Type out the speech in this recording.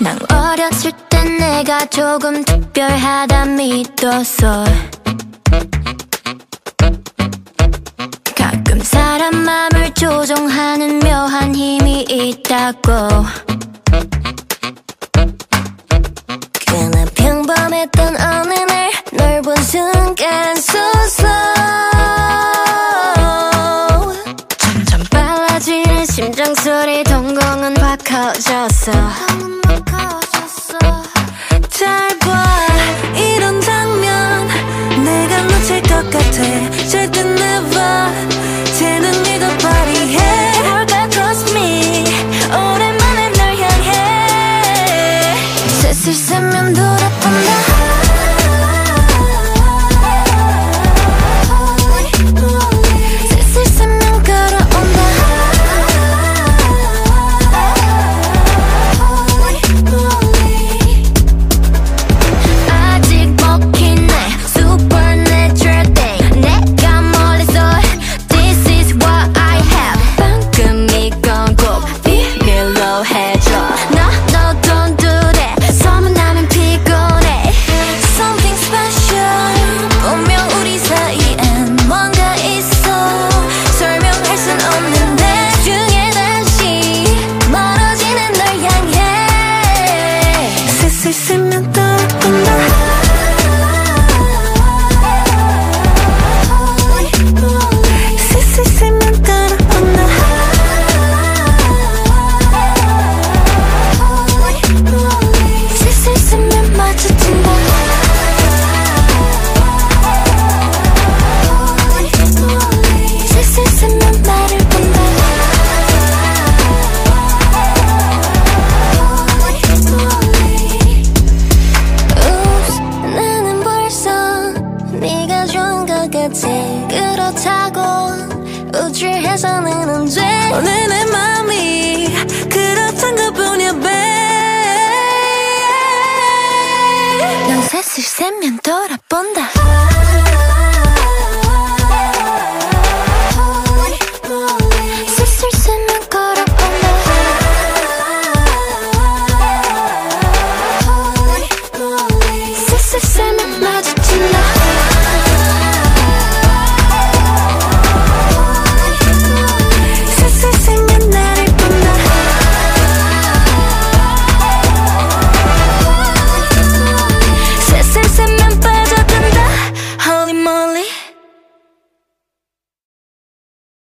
난 어렸을 땐 내가 조금 특별하다 믿었어. 가끔 사람 마음을 조종하는 묘한 힘이 있다고. 그나 평범했던 어느 날 널 본 순간 소소 점점 빨라지는 심장 소리 동공은 확 커졌어 것 같아. 절대 never. 쟤는 네가 파리해. 뭘까 trust me. 오랜만에 널 향해. 슬슬 쓰면 돌아본다 향해 끝에 그렇다고 우쭐해서는 안 돼. 오늘 내 맘이 그렇단 것뿐이야 babe. 난 셋을 세면 돌아본다.